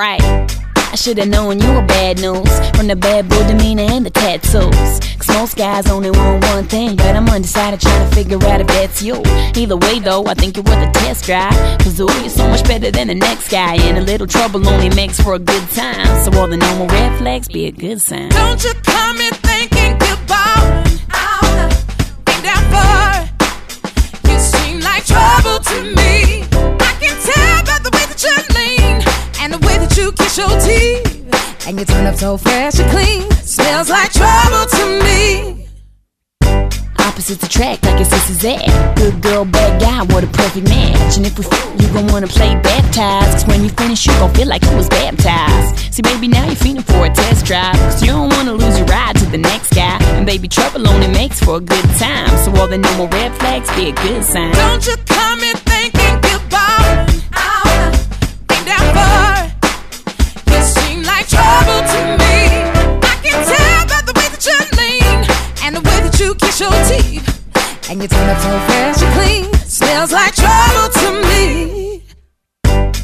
right. I should've known you were bad news. From the bad boy demeanor and the tattoos. Cause most guys only want one thing But I'm undecided trying to figure out if that's you. Either way though, I think you're worth a test drive. Cause ooh, you're so much better than the next guy. And a little trouble only makes for a good time. So all the normal red flags be a good sign. Don't you come in thinking goodbye Ain't that far your teeth And you turn up so fresh and clean. Smells like trouble to me. Opposites attract like it's this is that Good girl, bad guy, what a perfect match. And if we f- you gon' wanna play baptized. Cause when you finish you gon' feel like you was baptized. See baby now you're feeling for a test drive. Cause you don't wanna lose your ride to the next guy. And baby trouble only makes for a good time. So all the normal red flags be a good sign. Don't you And you turn up so fresh and clean Smells like trouble to me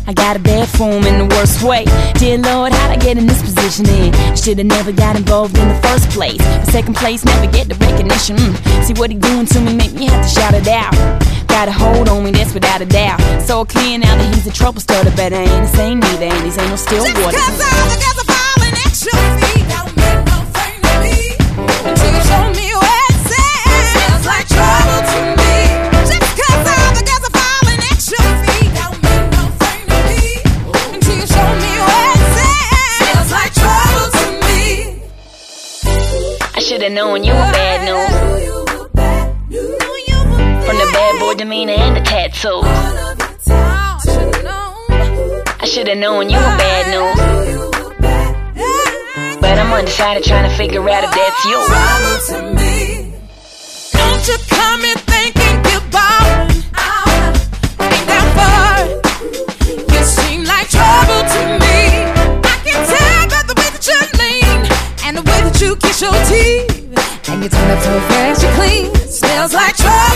I got a bad form in the worst way. Dear Lord, how'd I get in this position? In should've never got involved in the first place. Second place, never get the recognition. Mm. See what he doing to me, make me have to shout it out. Got a hold on me, that's without a doubt. So clear now that he's a trouble starter, but I ain't the same neither, and these ain't no still water. Should've known you were bad news. From the bad boy demeanor and the tattoos. I should've known you were bad news. But I'm undecided trying to figure out if that's you. Don't you come to kiss your teeth. And you your dinner so fresh and clean. Smells like trouble.